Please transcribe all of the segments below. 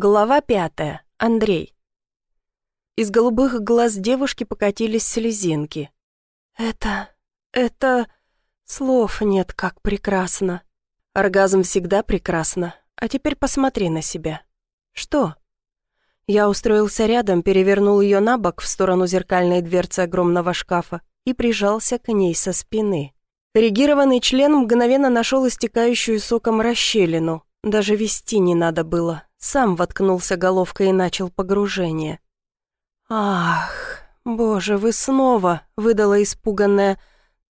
Глава пятая. Андрей. Из голубых глаз девушки покатились слезинки. «Это... это... слов нет, как прекрасно. Оргазм всегда прекрасно. А теперь посмотри на себя. Что?» Я устроился рядом, перевернул ее на бок в сторону зеркальной дверцы огромного шкафа и прижался к ней со спины. Коррегированный член мгновенно нашел истекающую соком расщелину. Даже вести не надо было. Сам воткнулся головкой и начал погружение. «Ах, боже, вы снова!» — выдала испуганная,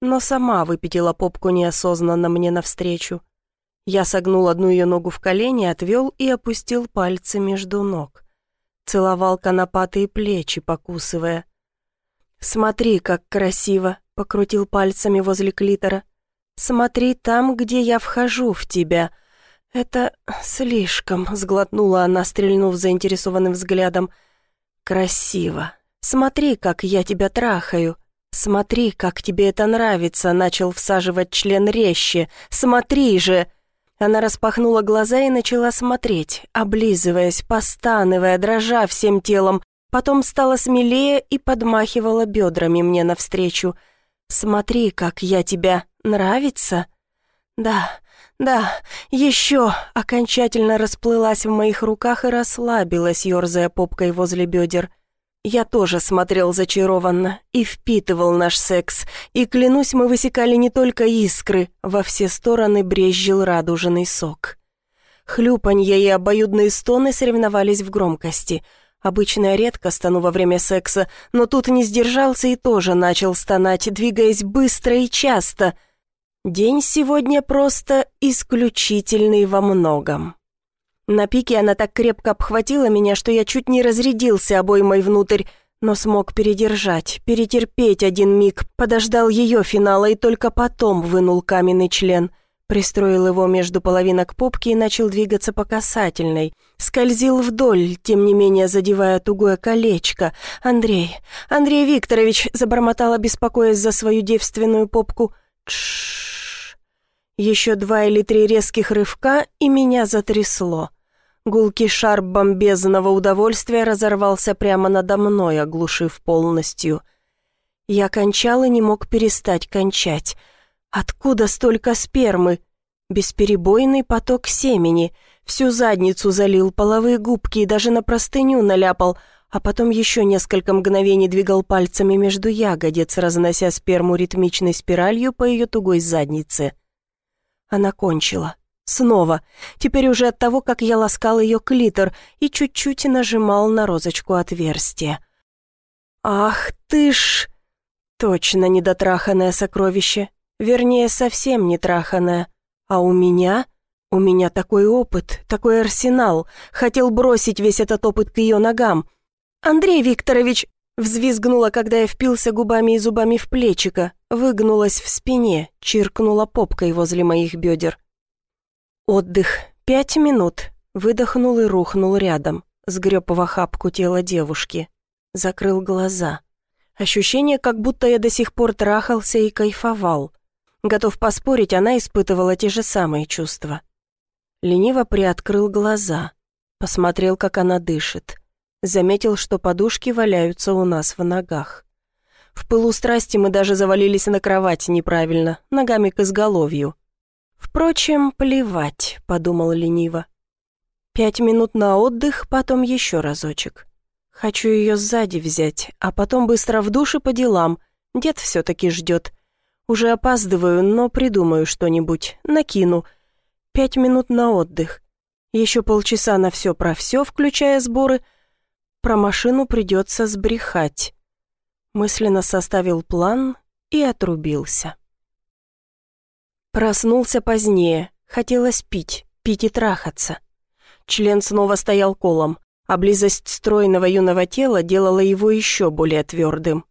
но сама выпятила попку неосознанно мне навстречу. Я согнул одну ее ногу в колени, отвел и опустил пальцы между ног. Целовал конопатые плечи, покусывая. «Смотри, как красиво!» — покрутил пальцами возле клитора. «Смотри там, где я вхожу в тебя!» «Это слишком», — сглотнула она, стрельнув заинтересованным взглядом. «Красиво. Смотри, как я тебя трахаю. Смотри, как тебе это нравится», — начал всаживать член резче. «Смотри же!» Она распахнула глаза и начала смотреть, облизываясь, постанывая, дрожа всем телом. Потом стала смелее и подмахивала бедрами мне навстречу. «Смотри, как я тебя... Нравится?» «Да, «Да, еще!» окончательно расплылась в моих руках и расслабилась, ерзая попкой возле бедер. Я тоже смотрел зачарованно и впитывал наш секс, и, клянусь, мы высекали не только искры, во все стороны брезжил радужный сок. Хлюпанье и обоюдные стоны соревновались в громкости. Обычно я редко стану во время секса, но тут не сдержался и тоже начал стонать, двигаясь быстро и часто — День сегодня просто исключительный во многом. На пике она так крепко обхватила меня, что я чуть не разрядился обоймой внутрь, но смог передержать, перетерпеть один миг, подождал ее финала и только потом вынул каменный член, пристроил его между половинок попки и начал двигаться по касательной. Скользил вдоль, тем не менее задевая тугое колечко. «Андрей, Андрей Викторович», — забормотала, беспокоясь за свою девственную попку, — «тш еще два или три резких рывка, и меня затрясло. Гулкий шар бомбезного удовольствия разорвался прямо надо мной, оглушив полностью. Я кончал и не мог перестать кончать. Откуда столько спермы? Бесперебойный поток семени. Всю задницу залил, половые губки и даже на простыню наляпал, а потом еще несколько мгновений двигал пальцами между ягодиц, разнося сперму ритмичной спиралью по ее тугой заднице. Она кончила. Снова. Теперь уже от того, как я ласкал ее клитор и чуть-чуть нажимал на розочку отверстия. «Ах ты ж!» Точно недотраханное сокровище. Вернее, совсем не траханное. А у меня... У меня такой опыт, такой арсенал. Хотел бросить весь этот опыт к ее ногам. «Андрей Викторович!» Взвизгнула, когда я впился губами и зубами в плечико, выгнулась в спине, чиркнула попкой возле моих бедер. Отдых. Пять минут. Выдохнул и рухнул рядом, сгреб в охапку тело девушки. Закрыл глаза. Ощущение, как будто я до сих пор трахался и кайфовал. Готов поспорить, она испытывала те же самые чувства. Лениво приоткрыл глаза. Посмотрел, как она дышит. Заметил, что подушки валяются у нас в ногах. В пылу страсти мы даже завалились на кровать неправильно, ногами к изголовью. «Впрочем, плевать», — подумал лениво. «Пять минут на отдых, потом еще разочек. Хочу ее сзади взять, а потом быстро в душ и по делам. Дед все-таки ждет. Уже опаздываю, но придумаю что-нибудь, накину. Пять минут на отдых. Еще полчаса на все про все, включая сборы — про машину придется сбрехать. Мысленно составил план и отрубился. Проснулся позднее. Хотелось пить, пить и трахаться. Член снова стоял колом, а близость стройного юного тела делала его еще более твердым.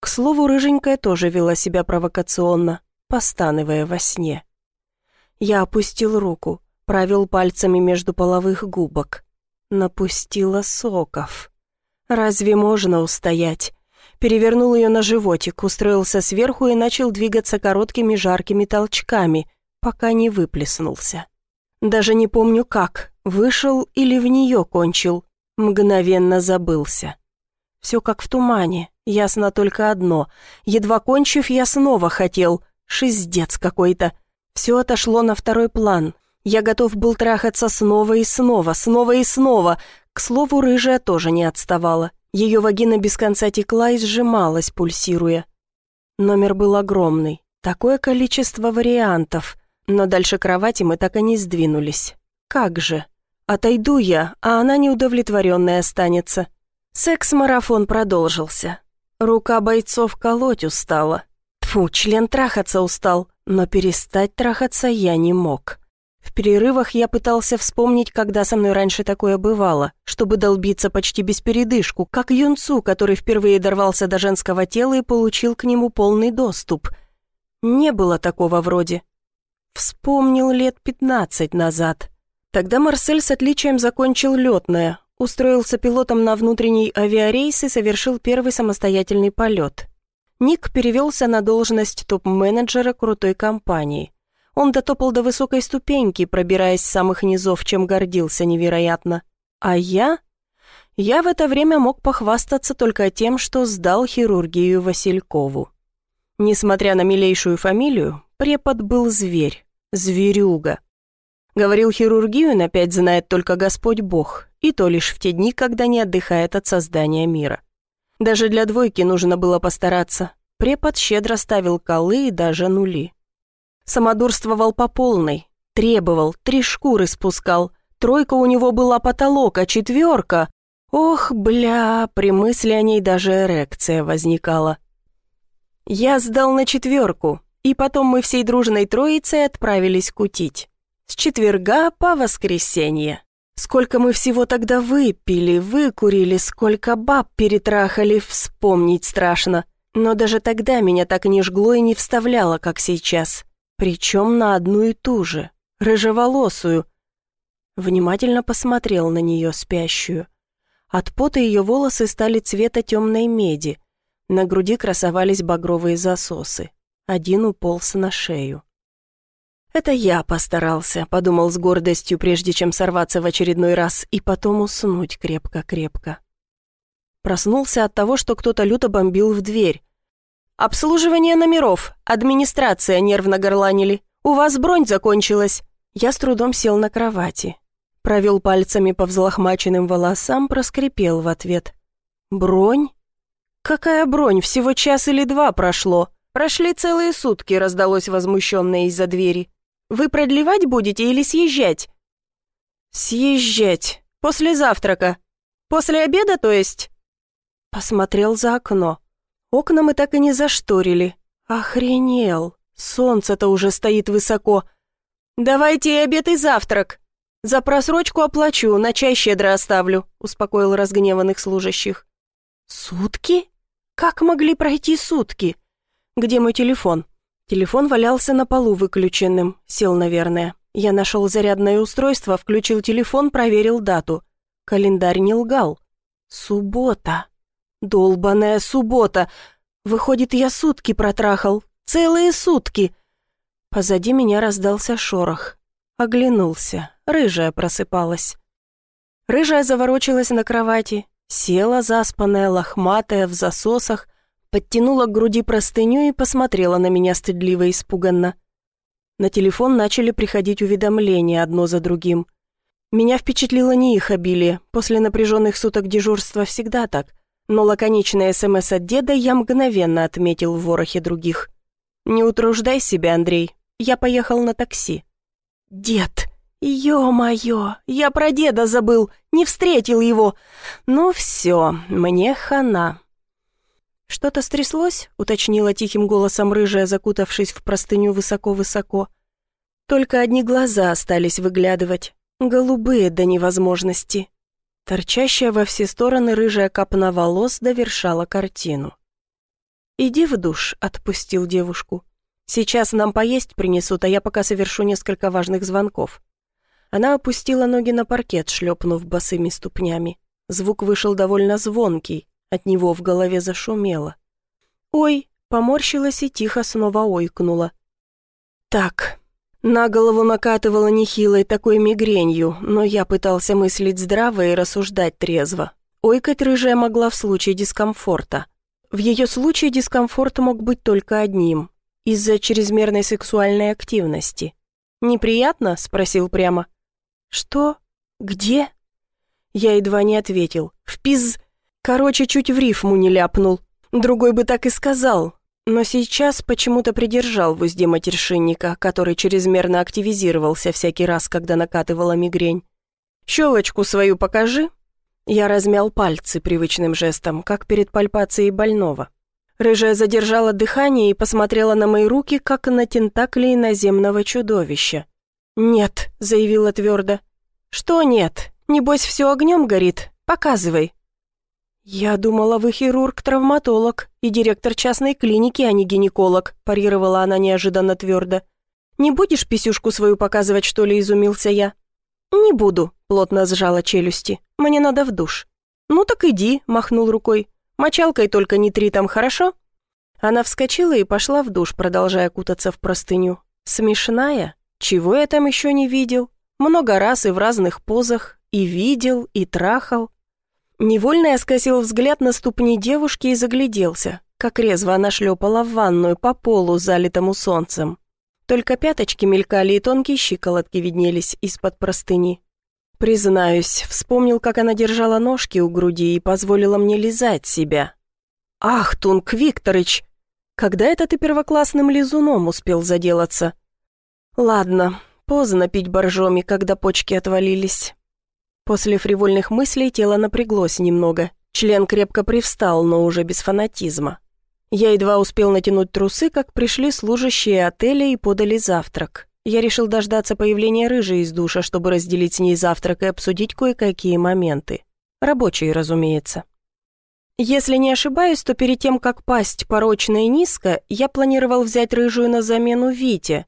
К слову, рыженькая тоже вела себя провокационно, постанывая во сне. Я опустил руку, провел пальцами между половых губок. Напустила соков. Разве можно устоять? Перевернул ее на животик, устроился сверху и начал двигаться короткими жаркими толчками, пока не выплеснулся. Даже не помню как, Вышел или в нее кончил? Мгновенно забылся. Все как в тумане, ясно только одно. Едва кончив, я снова хотел. Шиздец какой-то. Все отошло на второй план. Я готов был трахаться снова и снова, снова и снова. К слову, рыжая тоже не отставала. Ее вагина без конца текла и сжималась, пульсируя. Номер был огромный. Такое количество вариантов. Но дальше кровати мы так и не сдвинулись. Как же? Отойду я, а она неудовлетворенная останется. Секс-марафон продолжился. Рука бойцов колоть устала. Тфу, член трахаться устал, но перестать трахаться я не мог. В перерывах я пытался вспомнить, когда со мной раньше такое бывало, чтобы долбиться почти без передышку, как юнцу, который впервые дорвался до женского тела и получил к нему полный доступ. Не было такого вроде. Вспомнил лет пятнадцать назад. Тогда Марсель с отличием закончил летное, устроился пилотом на внутренний авиарейс и совершил первый самостоятельный полет. Ник перевелся на должность топ-менеджера крутой компании. Он дотопал до высокой ступеньки, пробираясь с самых низов, чем гордился невероятно. А я? Я в это время мог похвастаться только тем, что сдал хирургию Василькову. Несмотря на милейшую фамилию, препод был зверь, зверюга. Говорил, хирургию на пять знает только Господь Бог, и то лишь в те дни, когда не отдыхает от создания мира. Даже для двойки нужно было постараться. Препод щедро ставил колы и даже нули. Самодурствовал по полной, требовал, три шкуры спускал. Тройка у него была потолок, а четверка... Ох, бля, при мысли о ней даже эрекция возникала. Я сдал на четверку, и потом мы всей дружной троицей отправились кутить. С четверга по воскресенье. Сколько мы всего тогда выпили, выкурили, сколько баб перетрахали, вспомнить страшно. Но даже тогда меня так не жгло и не вставляло, как сейчас. Причем на одну и ту же, рыжеволосую. Внимательно посмотрел на нее спящую. От пота ее волосы стали цвета темной меди. На груди красовались багровые засосы. Один уполз на шею. «Это я постарался», — подумал с гордостью, прежде чем сорваться в очередной раз и потом уснуть крепко-крепко. Проснулся от того, что кто-то люто бомбил в дверь. «Обслуживание номеров, администрация нервно горланили. У вас бронь закончилась». Я с трудом сел на кровати. Провел пальцами по взлохмаченным волосам, проскрипел в ответ. «Бронь? Какая бронь? Всего час или два прошло. Прошли целые сутки», — раздалось возмущенное из-за двери. Вы продлевать будете или съезжать?» «Съезжать. После завтрака. После обеда, то есть?» Посмотрел за окно. Окна мы так и не зашторили. Охренел. Солнце-то уже стоит высоко. «Давайте и обед, и завтрак. За просрочку оплачу, на чай щедро оставлю», успокоил разгневанных служащих. «Сутки? Как могли пройти сутки? Где мой телефон?» Телефон валялся на полу выключенным, сел, наверное. Я нашел зарядное устройство, включил телефон, проверил дату. Календарь не лгал. Суббота. Долбаная суббота. Выходит, я сутки протрахал. Целые сутки. Позади меня раздался шорох. Оглянулся. Рыжая просыпалась. Рыжая заворочилась на кровати, села заспанная, лохматая, в засосах, подтянула к груди простыню и посмотрела на меня стыдливо и испуганно. На телефон начали приходить уведомления одно за другим. Меня впечатлило не их обилие, после напряженных суток дежурства всегда так, но лаконичный СМС от деда я мгновенно отметил в ворохе других. «Не утруждай себя, Андрей, я поехал на такси». «Дед, ё-моё, я про деда забыл, не встретил его. Ну все, мне хана». «Что-то стряслось?» — уточнила тихим голосом рыжая, закутавшись в простыню высоко-высоко. Только одни глаза остались выглядывать, голубые до невозможности. Торчащая во все стороны рыжая копна волос довершала картину. «Иди в душ», — отпустил девушку. «Сейчас нам поесть принесут, а я пока совершу несколько важных звонков». Она опустила ноги на паркет, шлепнув босыми ступнями. Звук вышел довольно звонкий, от него в голове зашумело. «Ой!» — поморщилась и тихо снова ойкнула. «Так, На голову накатывала нехилой такой мигренью, но я пытался мыслить здраво и рассуждать трезво. Ойкать рыжая могла в случае дискомфорта. В ее случае дискомфорт мог быть только одним – из-за чрезмерной сексуальной активности. «Неприятно?» – спросил прямо. «Что? Где?» Я едва не ответил. «В пиз...» Короче, чуть в рифму не ляпнул. Другой бы так и сказал. Но сейчас почему-то придержал в узде матершинника, который чрезмерно активизировался всякий раз, когда накатывала мигрень. «Щелочку свою покажи», я размял пальцы привычным жестом, как перед пальпацией больного. Рыжая задержала дыхание и посмотрела на мои руки, как на тентакли наземного чудовища. «Нет», — заявила твердо. «Что нет? Небось, все огнем горит? Показывай». «Я думала, вы хирург-травматолог и директор частной клиники, а не гинеколог», парировала она неожиданно твердо. «Не будешь писюшку свою показывать, что ли?» – изумился я. «Не буду», — плотно сжала челюсти. «Мне надо в душ». «Ну так иди», — махнул рукой. «Мочалкой только не три там, хорошо?» Она вскочила и пошла в душ, продолжая кутаться в простыню. «Смешная? Чего я там еще не видел? Много раз и в разных позах. И видел, и трахал». Невольно я скосил взгляд на ступни девушки и загляделся, как резво она шлепала в ванную по полу, залитому солнцем. Только пяточки мелькали и тонкие щиколотки виднелись из-под простыни. Признаюсь, вспомнил, как она держала ножки у груди и позволила мне лизать себя. «Ах, Тунк Викторыч! Когда это ты первоклассным лизуном успел заделаться?» «Ладно, поздно пить боржоми, когда почки отвалились». После фривольных мыслей тело напряглось немного. Член крепко привстал, но уже без фанатизма. Я едва успел натянуть трусы, как пришли служащие отеля и подали завтрак. Я решил дождаться появления рыжей из душа, чтобы разделить с ней завтрак и обсудить кое-какие моменты. Рабочие, разумеется. Если не ошибаюсь, то перед тем, как пасть порочно и низко, я планировал взять рыжую на замену Вите.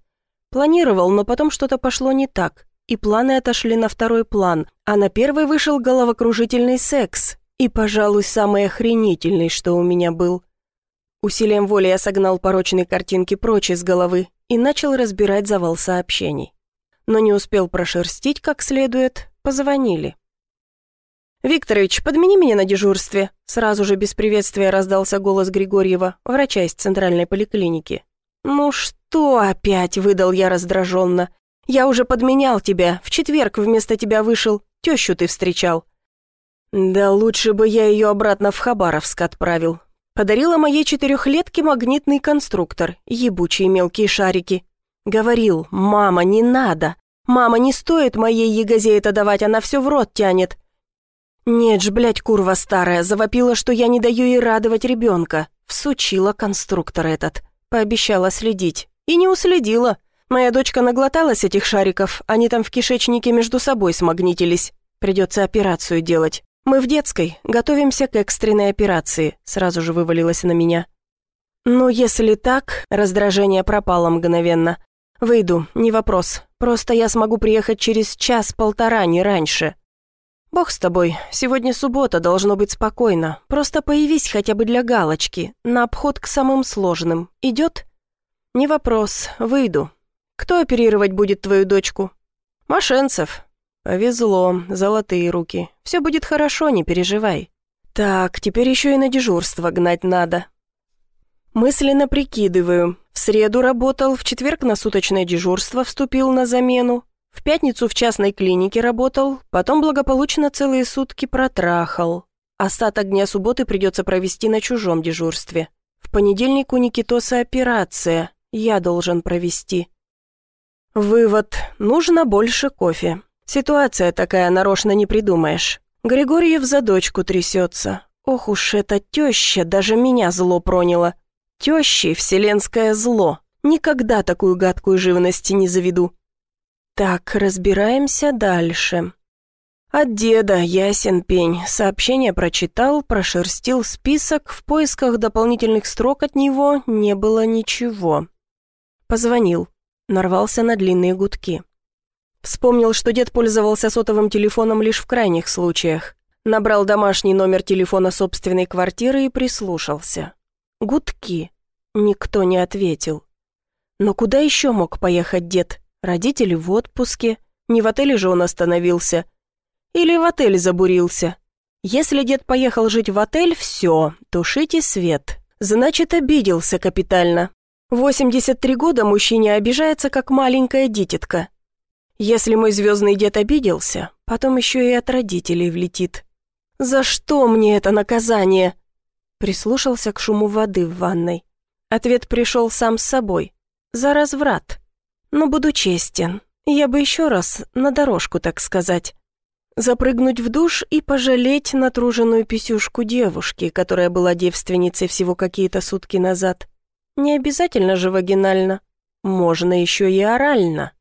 Планировал, но потом что-то пошло не так, и планы отошли на второй план, а на первый вышел головокружительный секс, и, пожалуй, самый охренительный, что у меня был – Усилием воли я согнал порочные картинки прочь из головы и начал разбирать завал сообщений. Но не успел прошерстить как следует, позвонили. «Викторович, подмени меня на дежурстве», сразу же без приветствия раздался голос Григорьева, врача из центральной поликлиники. «Ну что опять?» – выдал я раздраженно. «Я уже подменял тебя, в четверг вместо тебя вышел, тещу ты встречал». «Да лучше бы я ее обратно в Хабаровск отправил, Подарила моей четырехлетке магнитный конструктор, ебучие мелкие шарики. Говорил, мама, не надо. Мама, не стоит моей ягозе это давать, она все в рот тянет. Нет ж, блядь, курва старая, завопила, что я не даю ей радовать ребенка. Всучила конструктор этот. Пообещала следить. И не уследила. Моя дочка наглоталась этих шариков, они там в кишечнике между собой смагнитились. Придется операцию делать. «Мы в детской, готовимся к экстренной операции», сразу же вывалилось на меня. «Ну, если так...» Раздражение пропало мгновенно. «Выйду, не вопрос. Просто я смогу приехать через час-полтора, не раньше». «Бог с тобой. Сегодня суббота, должно быть спокойно. Просто появись хотя бы для галочки. На обход к самым сложным. Идет?» «Не вопрос. Выйду. Кто оперировать будет твою дочку?» «Машенцев. «Повезло, золотые руки. Все будет хорошо, не переживай». «Так, теперь еще и на дежурство гнать надо». Мысленно прикидываю. В среду работал, в четверг на суточное дежурство вступил на замену, в пятницу в частной клинике работал, потом благополучно целые сутки протрахал. Остаток дня субботы придется провести на чужом дежурстве. В понедельник у Никитоса операция, я должен провести. Вывод. Нужно больше кофе. Ситуация такая, нарочно не придумаешь. Григорьев за дочку трясется. Ох уж эта теща, даже меня зло проняло. Тещи вселенское зло. Никогда такую гадкую живности не заведу. Так, разбираемся дальше. От деда, ясен пень. Сообщение прочитал, прошерстил список, в поисках дополнительных строк от него не было ничего. Позвонил. Нарвался на длинные гудки. Вспомнил, что дед пользовался сотовым телефоном лишь в крайних случаях. Набрал домашний номер телефона собственной квартиры и прислушался. Гудки. Никто не ответил. Но куда еще мог поехать дед? Родители в отпуске. Не в отеле же он остановился. Или в отель забурился. Если дед поехал жить в отель, все, тушите свет. Значит, обиделся капитально. 83 года мужчине обижается, как маленькая дитятка. Если мой звездный дед обиделся, потом еще и от родителей влетит. «За что мне это наказание?» Прислушался к шуму воды в ванной. Ответ пришел сам с собой. «За разврат». Но буду честен, я бы еще раз на дорожку, так сказать. Запрыгнуть в душ и пожалеть натруженную писюшку девушки, которая была девственницей всего какие-то сутки назад. Не обязательно же вагинально, можно еще и орально.